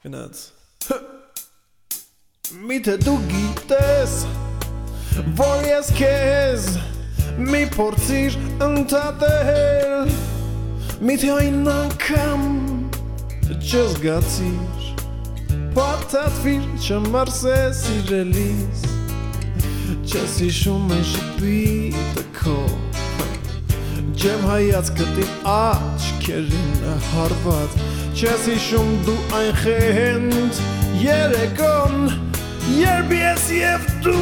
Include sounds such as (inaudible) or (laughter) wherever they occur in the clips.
Գնաց։ Միթե դու գիտես, որ ես քեզ մի փորձիր ընդհատել։ Միթե այն անգամ չզգացիր, պատածվիր չմարսես իրելիս, չես հիշում են շպիտը քո։ Ջեմ հայացքը դի աչքերին հարված Չես հիշում դու այն խենդ երեկոն Երբ ես և դու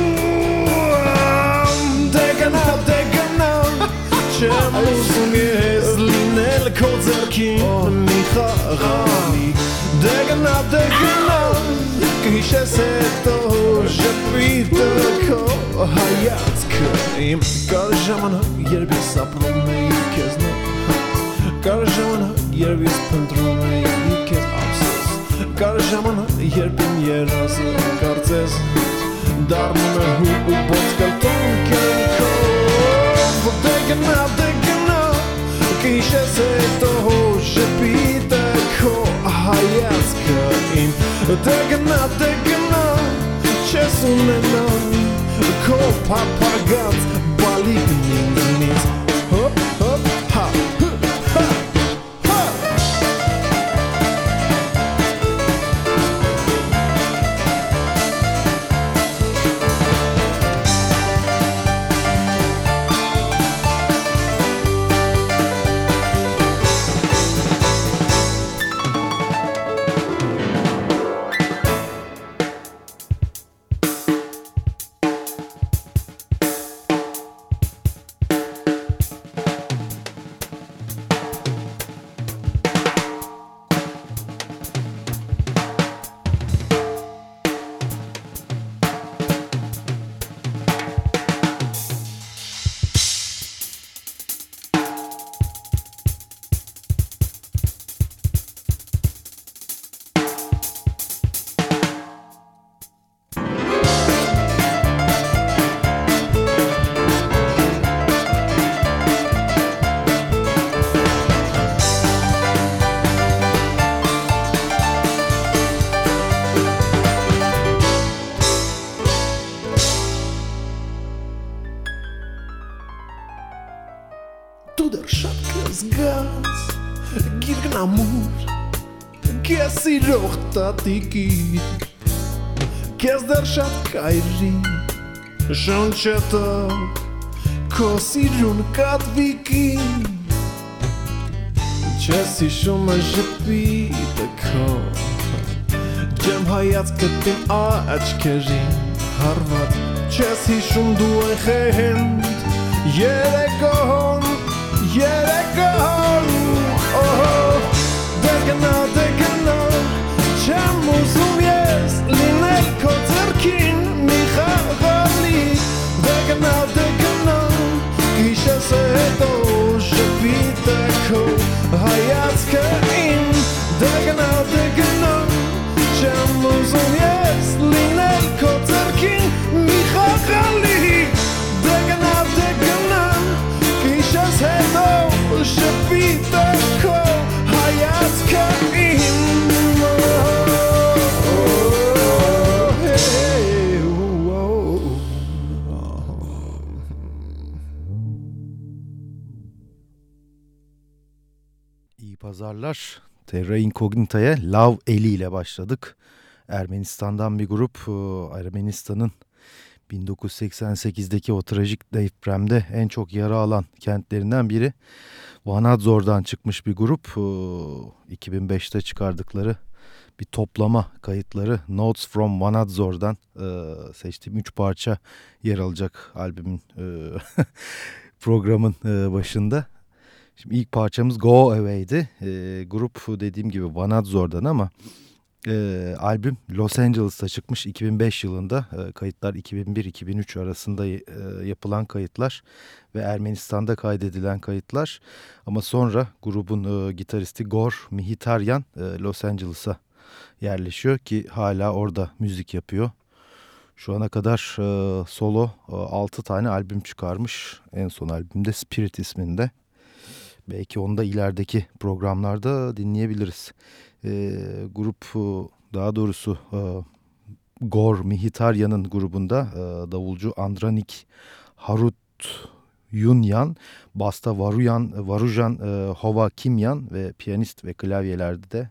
Դեգնա, դեգնա Չեմ ուզում ես լինել քո ձերքին Մի խաղանի Դեգնա, դեգնա Կհիշես հետո ժպիտը քո հայացքը Իմ կար ժամանակ երբ ես ապրում էի քեզ նոր Կար ժամանակ, երբ ես փնտրում էի քեզ ափսոս Կար ժամանակ, երբ իմ երազը կարծես Դառնում է հու ու բոցկալ տոնքերքով Դեգնա, դեգնա, կիշես հետո շպիտը քո հայացքը իմ Դեգնա, դեգնա, չես ունենա Քո պապագած բալիկն ինձնից տատիկի Քեզ դեռ շատ կայրի շունչը քո սիրուն կատվիկի Չես հիշում է ժպիտը քո Ջեմ հայացքը դե տիմ աչքերին հարված Չես հիշում դու են խեհենդ երեկո դրանից հետո շփիտը քո հայացքը իմ դագնալ դե դգնալ դե չեմ ուզում ես լինել քո ձեռքին մի խախալի դագնալ դե դգնալ քիշես հետո շփիտը pazarlar. Terra Incognita'ya Lav Eli ile başladık. Ermenistan'dan bir grup e, Ermenistan'ın 1988'deki o trajik depremde en çok yara alan kentlerinden biri. Vanadzor'dan çıkmış bir grup. E, 2005'te çıkardıkları bir toplama kayıtları Notes from Vanadzor'dan e, seçtiğim 3 parça yer alacak albümün e, (laughs) programın e, başında. Şimdi ilk parçamız Go Away'di. E, grup dediğim gibi Vanadzor'dan ama e, albüm Los Angeles'ta çıkmış 2005 yılında. E, kayıtlar 2001-2003 arasında e, yapılan kayıtlar ve Ermenistan'da kaydedilen kayıtlar. Ama sonra grubun e, gitaristi Gor Mihitaryan e, Los Angeles'a yerleşiyor ki hala orada müzik yapıyor. Şu ana kadar e, solo e, 6 tane albüm çıkarmış. En son albümde Spirit isminde. Belki onu da ilerideki programlarda dinleyebiliriz. E, grup e, daha doğrusu e, Gor Mihitarya'nın grubunda e, davulcu Andranik Harut Yunyan, basta Varuyan, Varujan e, Hova Kimyan ve piyanist ve klavyelerde de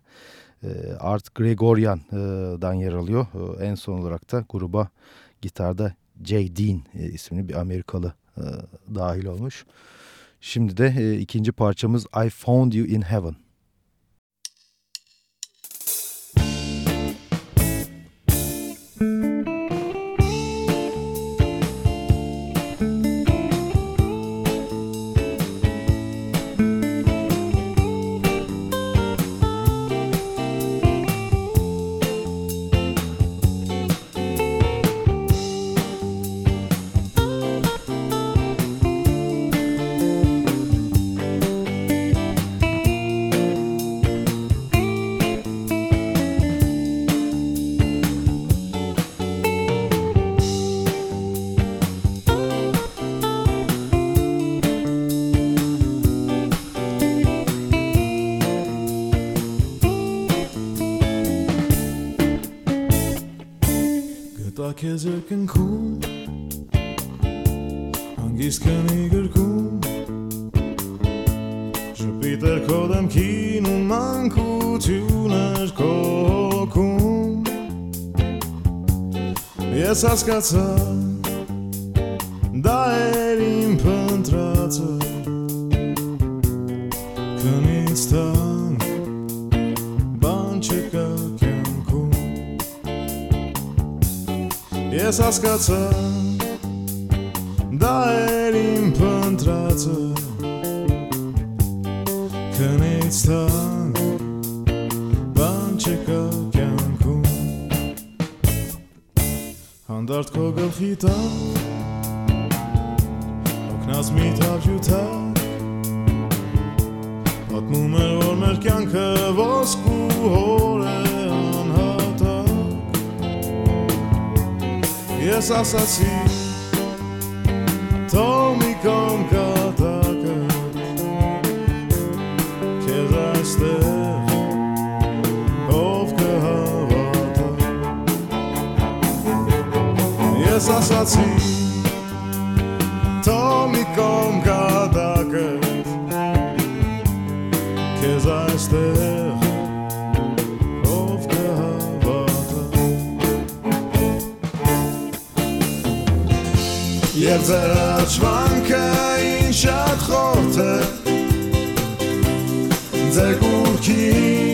e, Art Gregorian'dan yer alıyor. E, en son olarak da gruba gitarda Jay Dean e, ismini bir Amerikalı e, dahil olmuş. Şimdi de e, ikinci parçamız I Found You in Heaven. քեզ երկնքում հանգիստ կնի գրքում շպիտեր քո դեմքին ու մանկություներ քո հոգում ես հասկացա դա էր իմ փնտրածը ես հասկացա դա էր իմ փնտրածը քնից տան բան չկա կյանքում հանդարտ քո գլխի տան օգնած մի թա ես ասացի Թողի կոմ կատակը Քեզ այստեղ ով կհավատա Ես ասացի Եվ ձեր աչվանքը ինչ շատ խորդ է Ձեր գուրքին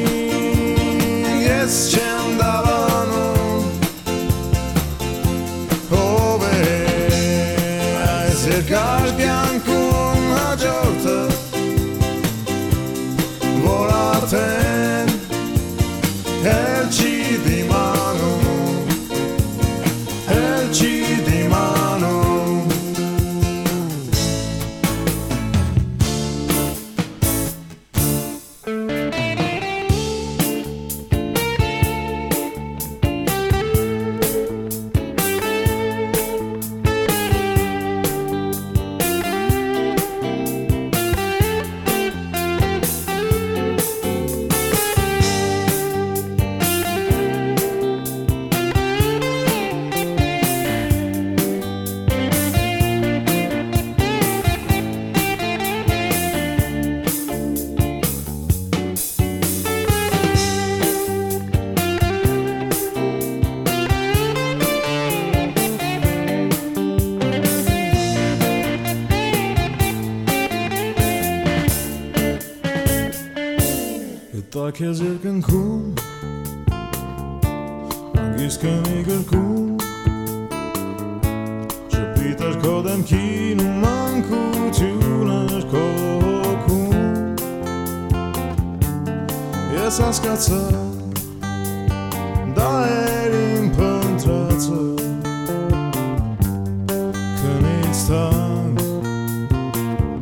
ինքությունս կողքում ես հասկացա դա էր իմ փնտրածը քնից թանկ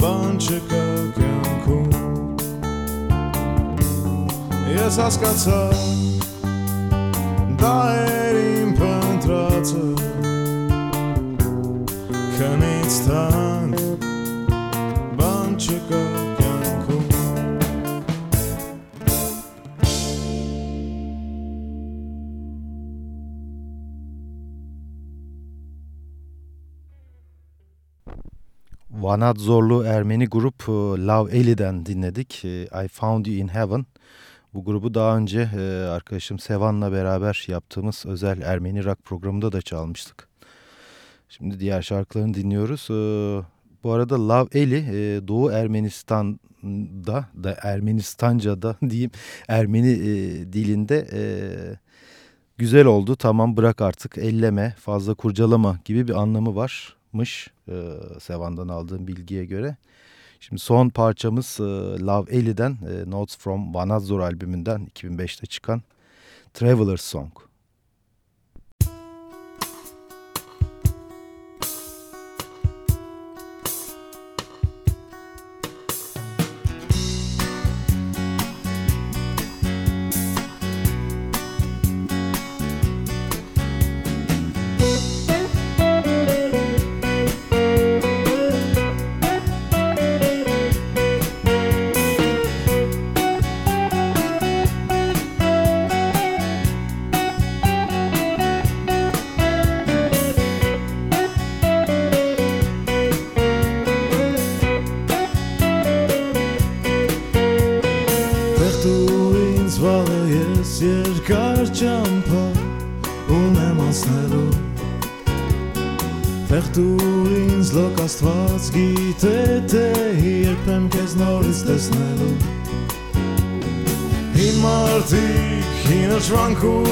բան չկա կյանքում ես հասկացա դա էր իմ փնտրածը Kanitz tank Vanat zorlu Ermeni grup e, Love Eli'den dinledik. E, I Found You In Heaven. Bu grubu daha önce e, arkadaşım Sevan'la beraber yaptığımız özel Ermeni rock programında da çalmıştık. Şimdi diğer şarkılarını dinliyoruz. Bu arada Love Eli Doğu Ermenistan'da da Ermenistanca'da (laughs) diyeyim Ermeni dilinde güzel oldu tamam bırak artık elleme fazla kurcalama gibi bir anlamı varmış Sevan'dan aldığım bilgiye göre. Şimdi son parçamız Love Eli'den Notes from Vanadzor albümünden 2005'te çıkan Traveler's Song. Cancún.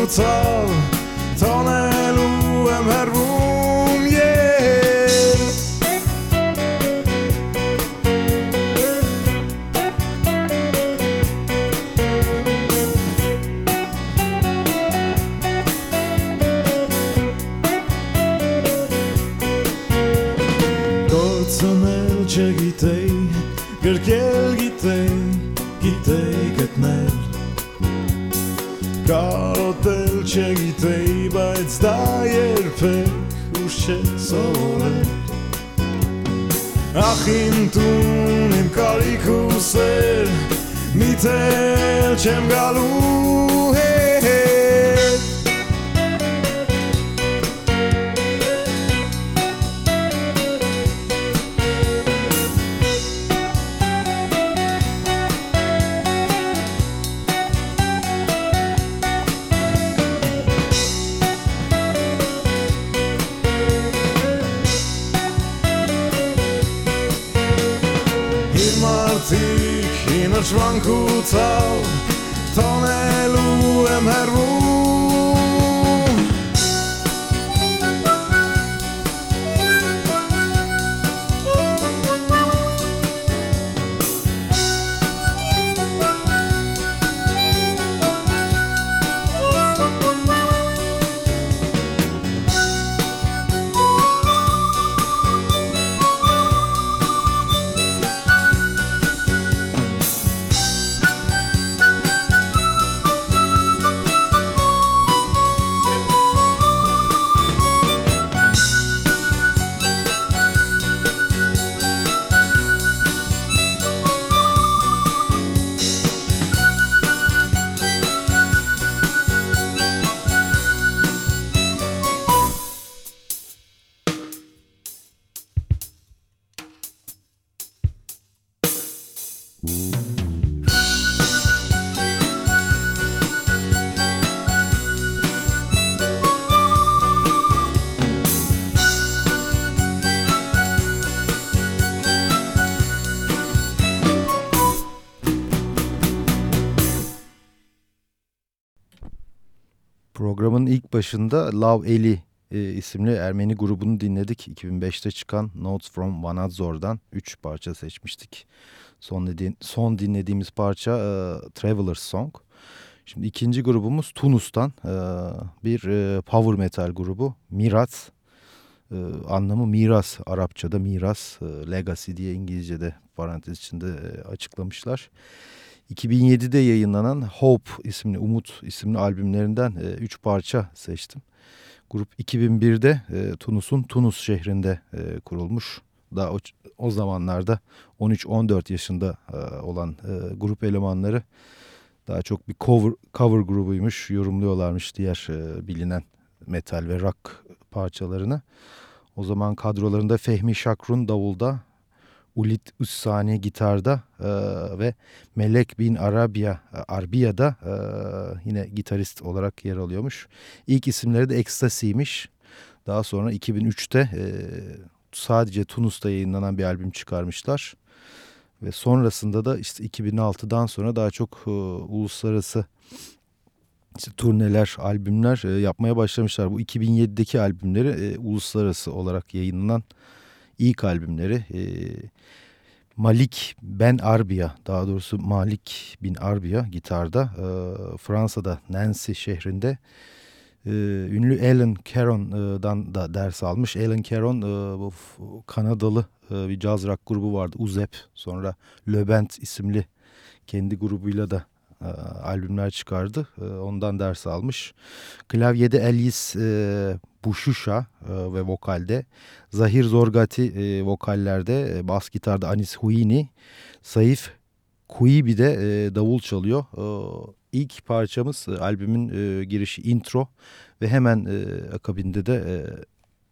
Programın ilk başında Love Eli e, isimli Ermeni grubunu dinledik. 2005'te çıkan Notes from Vanadzor'dan 3 parça seçmiştik. Son, dediğin, son dinlediğimiz parça e, Traveler's Song. Şimdi ikinci grubumuz Tunus'tan e, bir e, power metal grubu Mirat. E, anlamı miras Arapçada miras, e, legacy diye İngilizce'de parantez içinde e, açıklamışlar. 2007'de yayınlanan Hope isimli, Umut isimli albümlerinden 3 e, parça seçtim. Grup 2001'de e, Tunus'un Tunus şehrinde e, kurulmuş. Daha o, o zamanlarda 13-14 yaşında e, olan e, grup elemanları daha çok bir cover, cover grubuymuş, yorumluyorlarmış diğer e, bilinen metal ve rock parçalarını. O zaman kadrolarında Fehmi Şakrun davulda, Ulit Üssani gitarda e, ve Melek bin Arabia Arbiya'da e, yine gitarist olarak yer alıyormuş. İlk isimleri de Ekstasi'ymiş. Daha sonra 2003'te e, sadece Tunus'ta yayınlanan bir albüm çıkarmışlar. Ve sonrasında da işte 2006'dan sonra daha çok e, uluslararası işte turneler, albümler e, yapmaya başlamışlar. Bu 2007'deki albümleri e, uluslararası olarak yayınlanan ilk albümleri. E, Malik Ben Arbiya, daha doğrusu Malik bin Arbiya gitarda e, Fransa'da Nancy şehrinde e, ünlü Alan Caron'dan da ders almış. Alan Caron e, bu Kanadalı e, bir caz rock grubu vardı Uzep. Sonra Le Band isimli kendi grubuyla da e, albümler çıkardı. E, ondan ders almış. Klavyede Elis e, Buşuşa e, ve vokalde. Zahir Zorgati e, vokallerde. E, bas gitarda Anis Huini. Saif Kuibi de e, davul çalıyor. E, ilk parçamız e, albümün e, girişi intro ve hemen e, akabinde de e,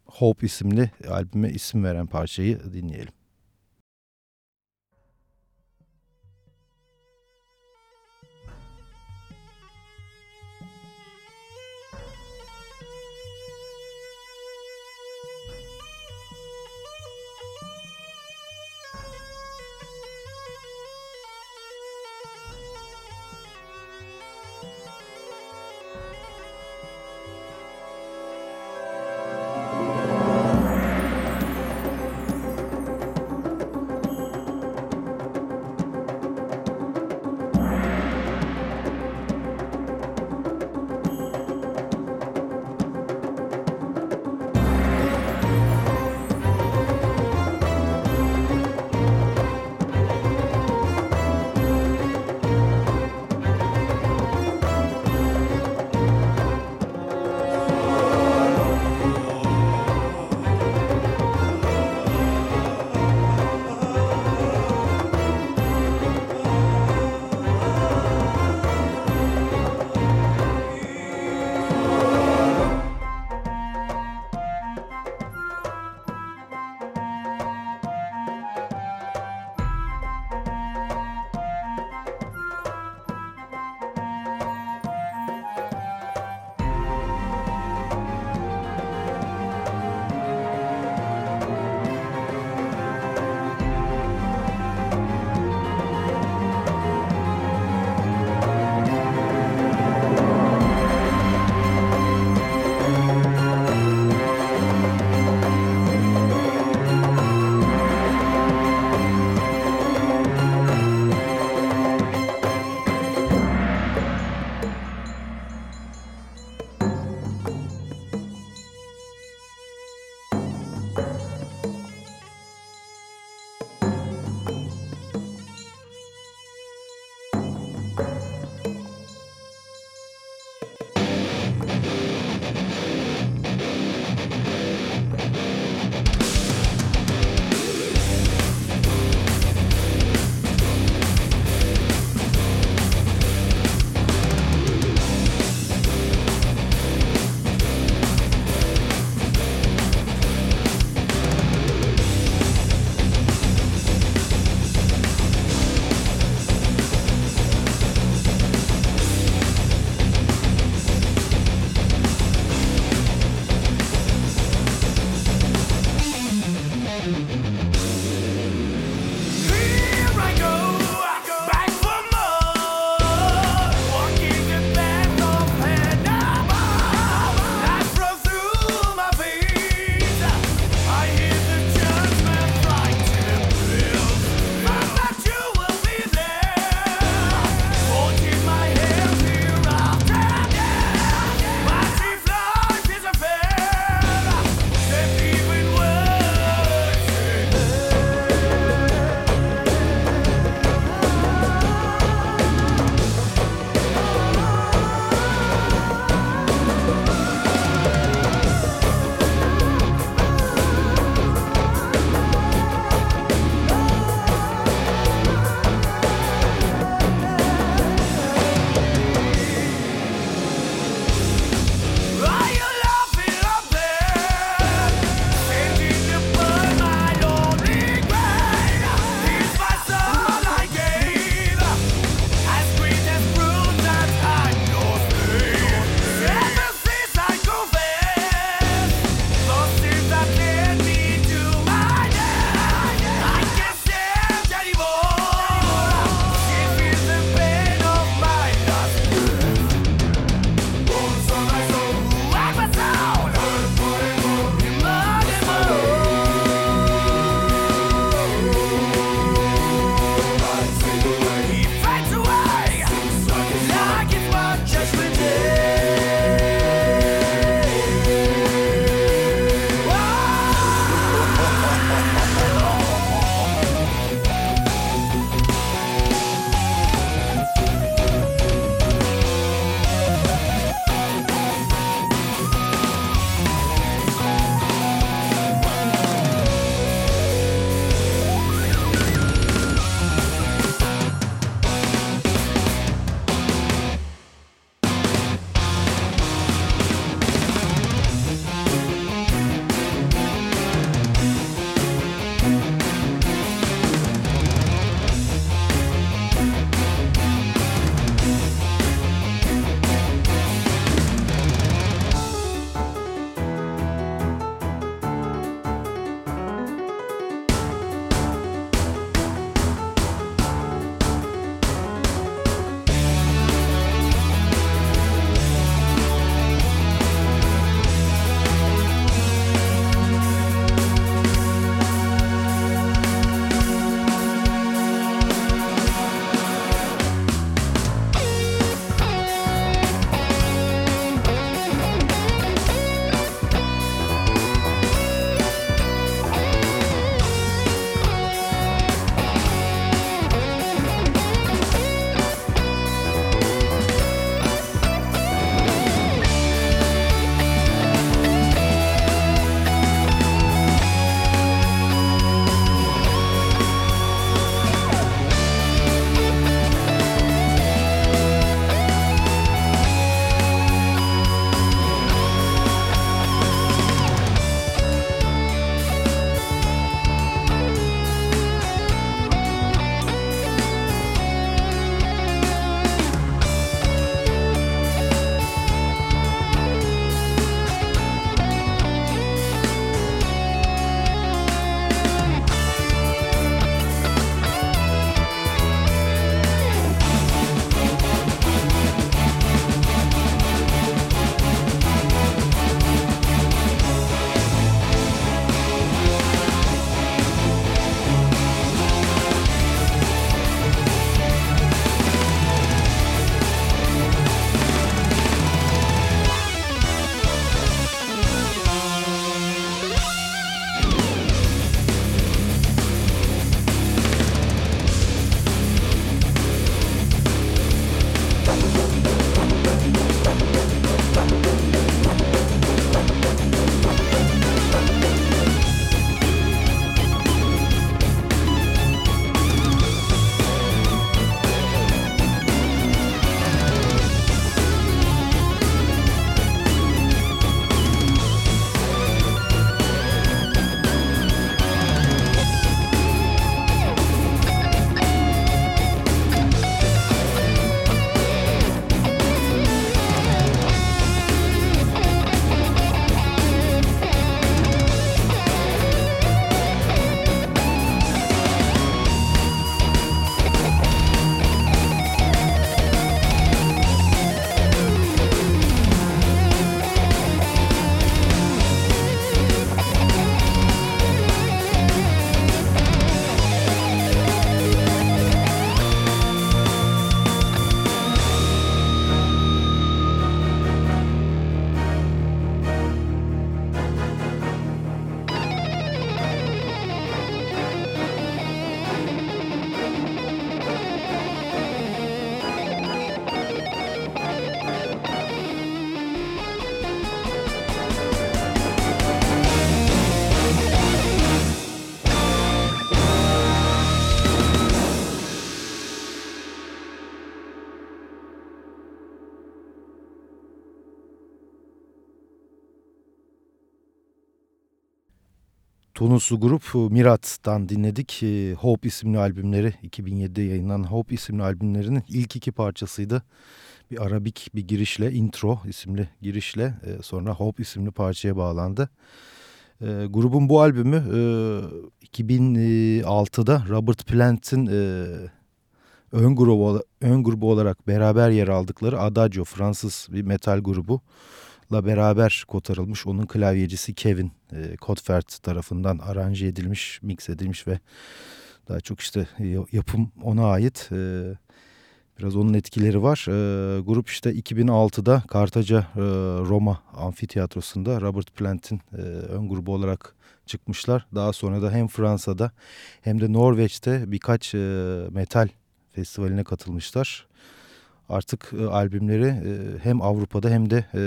Hope isimli albüme isim veren parçayı dinleyelim. Tunuslu grup Mirat'tan dinledik. Hope isimli albümleri 2007'de yayınlanan Hope isimli albümlerinin ilk iki parçasıydı. Bir Arabik bir girişle Intro isimli girişle sonra Hope isimli parçaya bağlandı. Grubun bu albümü 2006'da Robert Plant'in ön grubu, ön grubu olarak beraber yer aldıkları Adagio Fransız bir metal grubu la beraber kotarılmış. Onun klavyecisi Kevin e, Codfert tarafından aranje edilmiş, mix edilmiş ve daha çok işte yapım ona ait. E, biraz onun etkileri var. E, grup işte 2006'da Kartaca e, Roma Amfiteyatrosu'nda Robert Plant'in e, ön grubu olarak çıkmışlar. Daha sonra da hem Fransa'da hem de Norveç'te birkaç e, metal festivaline katılmışlar artık e, albümleri e, hem Avrupa'da hem de e,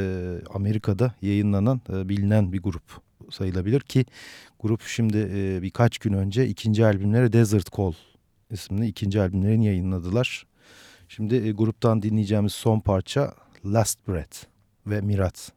Amerika'da yayınlanan e, bilinen bir grup sayılabilir ki grup şimdi e, birkaç gün önce ikinci albümleri Desert Call isimli ikinci albümlerini yayınladılar. Şimdi e, gruptan dinleyeceğimiz son parça Last Breath ve Mirat.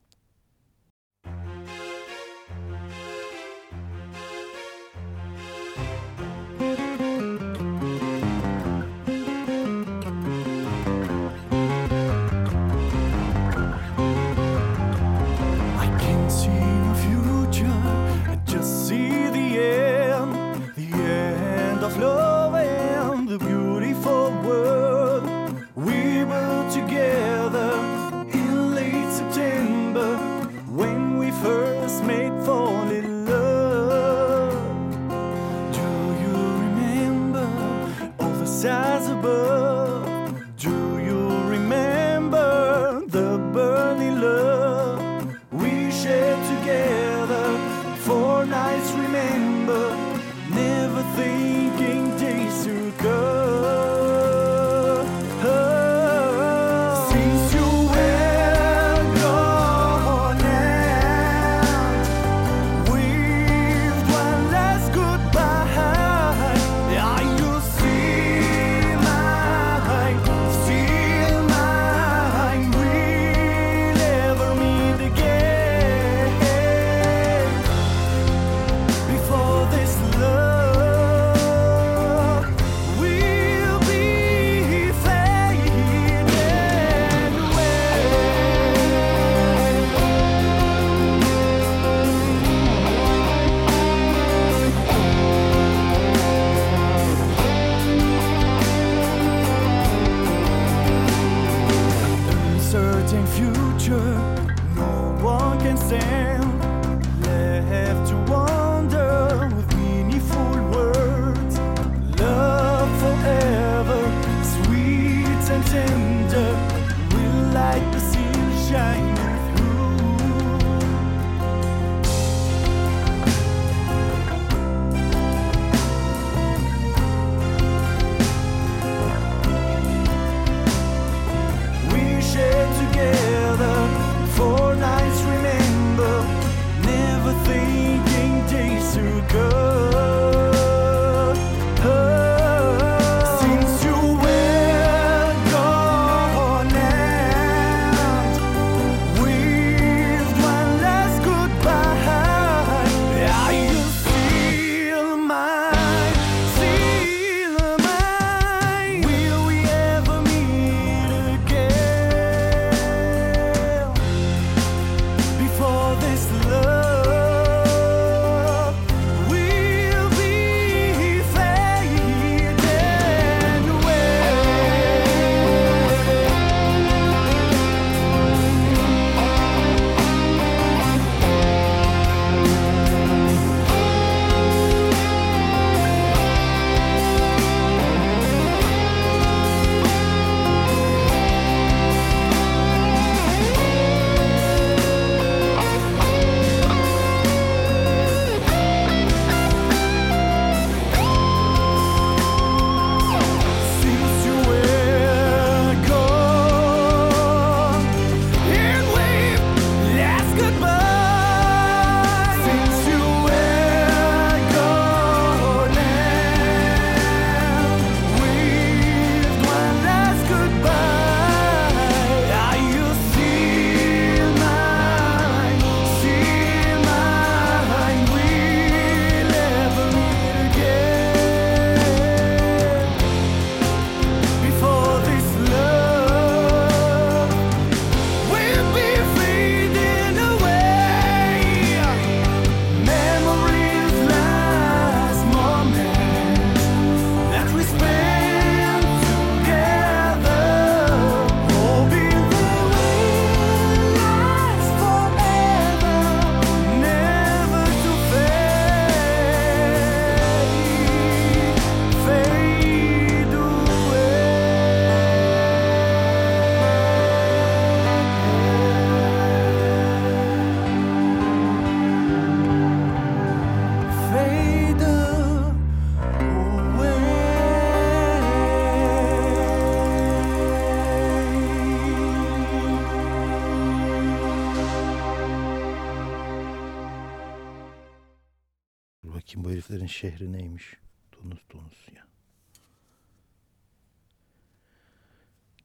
Şehri neymiş. Tunus Tunus ya.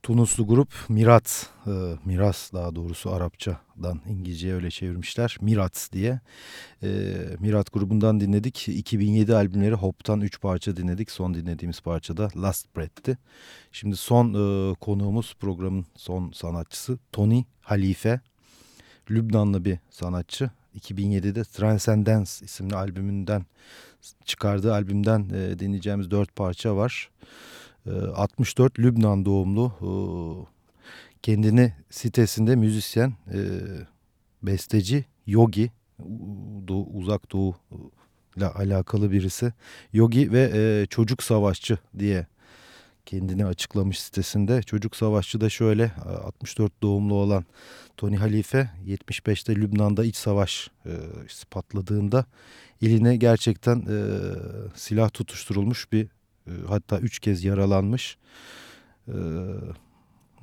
Tunuslu grup Mirat, e, Miras daha doğrusu Arapçadan İngilizceye öyle çevirmişler. Mirat diye. E, Mirat grubundan dinledik. 2007 albümleri Hop'tan 3 parça dinledik. Son dinlediğimiz parça da Last Breath'ti. Şimdi son e, konuğumuz programın son sanatçısı Tony Halife. Lübnanlı bir sanatçı. 2007'de Transcendence isimli albümünden çıkardığı albümden e, dinleyeceğimiz dört parça var. 64 ee, Lübnan doğumlu ee, kendini sitesinde müzisyen, ee, besteci, yogi, uzak doğu ile alakalı birisi. Yogi ve çocuk savaşçı diye kendini açıklamış sitesinde. Çocuk savaşçı da şöyle 64 doğumlu olan Tony Halife 75'te Lübnan'da iç savaş patladığında eline gerçekten silah tutuşturulmuş bir ee, hatta üç kez yaralanmış. Ee,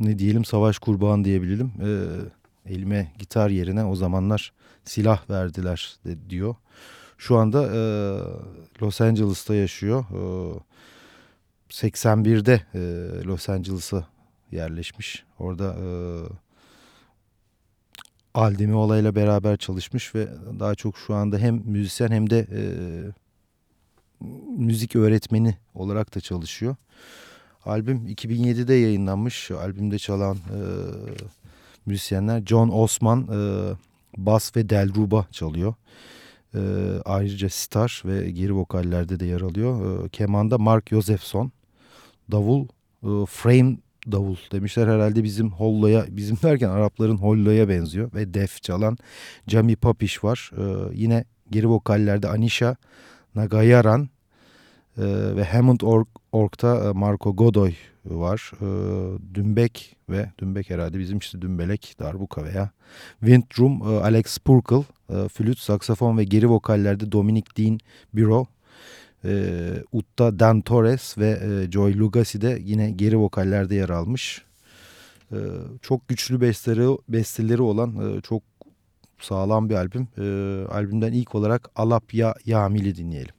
ne diyelim savaş kurbanı diyebilirim. Ee, elime gitar yerine o zamanlar silah verdiler de, diyor. Şu anda e, Los Angeles'ta yaşıyor. 81'de e, Los Angeles'a yerleşmiş. Orada e, Aldemi olayla beraber çalışmış ve daha çok şu anda hem müzisyen hem de e, müzik öğretmeni olarak da çalışıyor. Albüm 2007'de yayınlanmış. Albümde çalan e, müzisyenler John Osman e, bas ve delruba çalıyor. E, ayrıca star ve geri vokallerde de yer alıyor. E, kemanda Mark Josephson. Davul e, frame davul demişler herhalde bizim holloya bizim (laughs) derken Arapların holloya benziyor ve def çalan Jami Papiş var. E, yine geri vokallerde Anisha Nagayaran e, ve Hammond Org, Org'da e, Marco Godoy var. E, Dümbek ve Dümbek herhalde bizim işte Dümbelek, Darbuka veya Windrum, e, Alex Purkle, e, flüt, saksafon ve geri vokallerde Dominic Dean Biro, e, Utta Dan Torres ve e, Joy Lugasi de yine geri vokallerde yer almış. E, çok güçlü besteleri, besteleri olan e, çok sağlam bir albüm. E, albümden ilk olarak Alapya Yamil'i dinleyelim.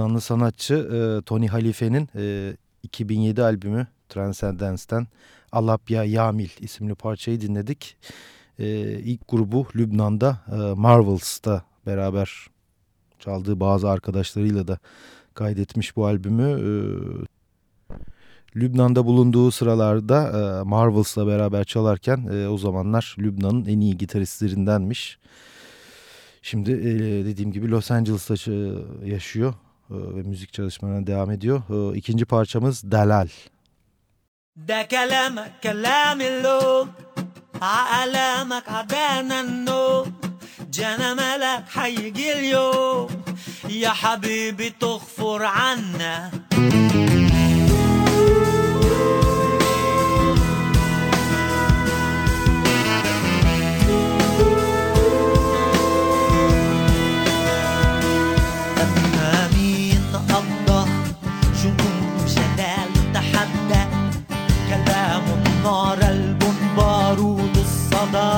Lübnanlı sanatçı e, Tony Halife'nin e, 2007 albümü Transcendence'den Alapya Yamil isimli parçayı dinledik. E, ilk grubu Lübnan'da e, Marvels'ta beraber çaldığı bazı arkadaşlarıyla da kaydetmiş bu albümü. E, Lübnan'da bulunduğu sıralarda e, Marvels'la beraber çalarken e, o zamanlar Lübnan'ın en iyi gitaristlerindenmiş. Şimdi e, dediğim gibi Los Angeles'ta yaşıyor e, ve müzik çalışmalarına devam ediyor. E, ikinci parçamız Delal. ده كلامك كلام اللوم عقلامك عدانا النوم جانا ملك حيجي اليوم يا حبيبي تغفر عنا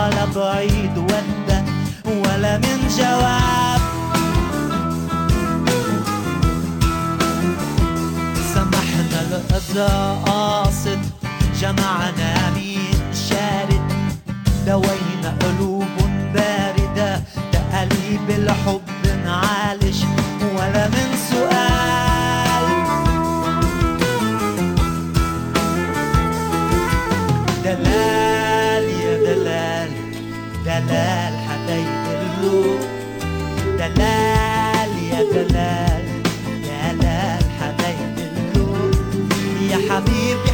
ضال بعيد ودى ولا من جواب. سمحنا الأذى قاصد جمعنا مين شارد. دوينا قلوب باردة تقاليب الحب نعالج ولا من سؤال. دلال حدا يدلو دلال يا دلال دلال حدا يدلو يا حبيبي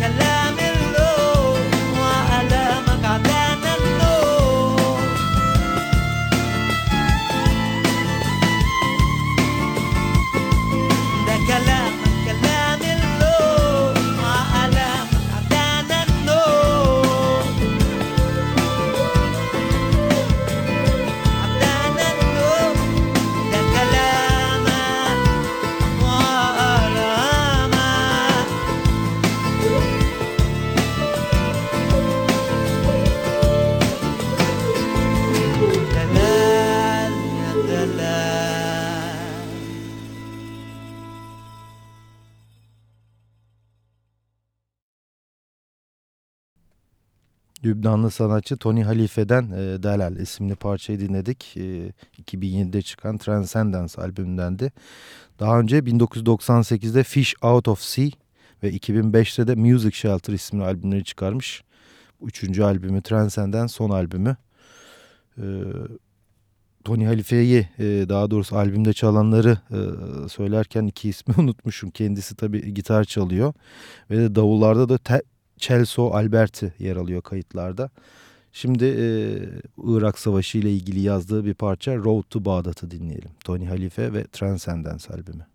Hello. Lübnanlı sanatçı Tony Halife'den e, Delal isimli parçayı dinledik. E, 2007'de çıkan Transcendence albümündendi. Daha önce 1998'de Fish Out of Sea ve 2005'te de Music Shelter isimli albümleri çıkarmış. Üçüncü albümü Transcendence son albümü. E, Tony Halife'yi e, daha doğrusu albümde çalanları e, söylerken iki ismi (laughs) unutmuşum. Kendisi tabii gitar çalıyor ve de davullarda da Celso Alberti yer alıyor kayıtlarda. Şimdi e, Irak Savaşı ile ilgili yazdığı bir parça Road to Bağdat'ı dinleyelim. Tony Halife ve Transcendence albümü.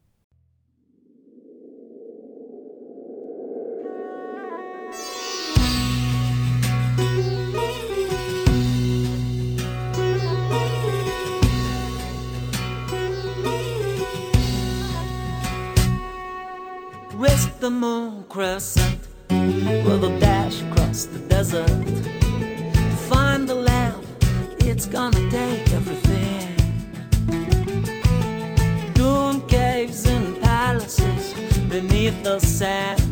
West the moon crescent with a dash across the desert. To find the lamp, it's gonna take everything. Dune caves and palaces beneath the sand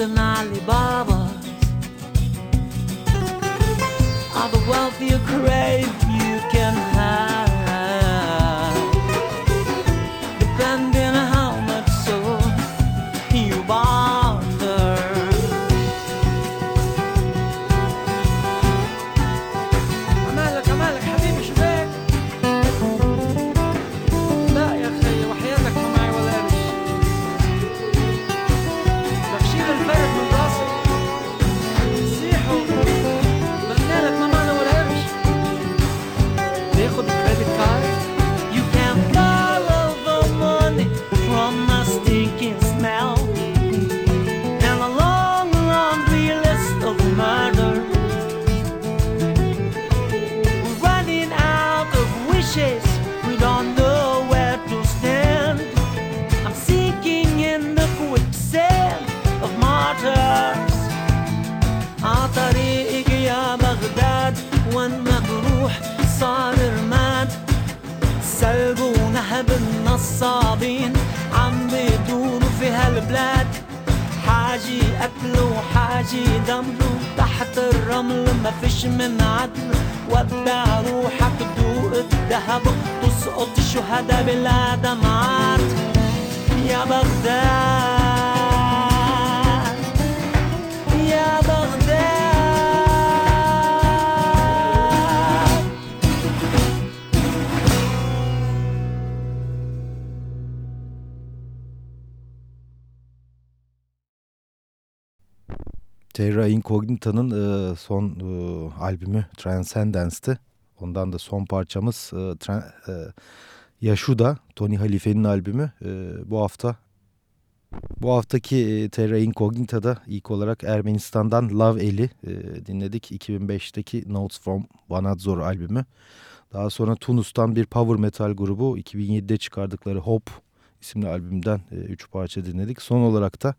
and Alibabas are the wealth you crave Terra Incognita'nın e, son e, albümü Transcendence'ti. Ondan da son parçamız e, Tran- e, Yashuda, Tony Halife'nin albümü. E, bu hafta bu haftaki e, Terra Incognita'da ilk olarak Ermenistan'dan Love Eli e, dinledik. 2005'teki Notes from Vanadzor albümü. Daha sonra Tunus'tan bir power metal grubu 2007'de çıkardıkları Hope isimli albümden 3 parça dinledik. Son olarak da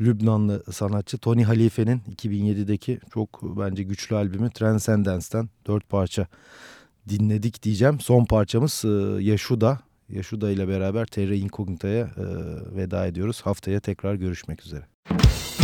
Lübnanlı sanatçı Tony Halife'nin 2007'deki çok bence güçlü albümü Transcendence'den dört parça dinledik diyeceğim. Son parçamız e, Yaşuda. Yaşuda ile beraber Terra Incognita'ya e, veda ediyoruz. Haftaya tekrar görüşmek üzere. Müzik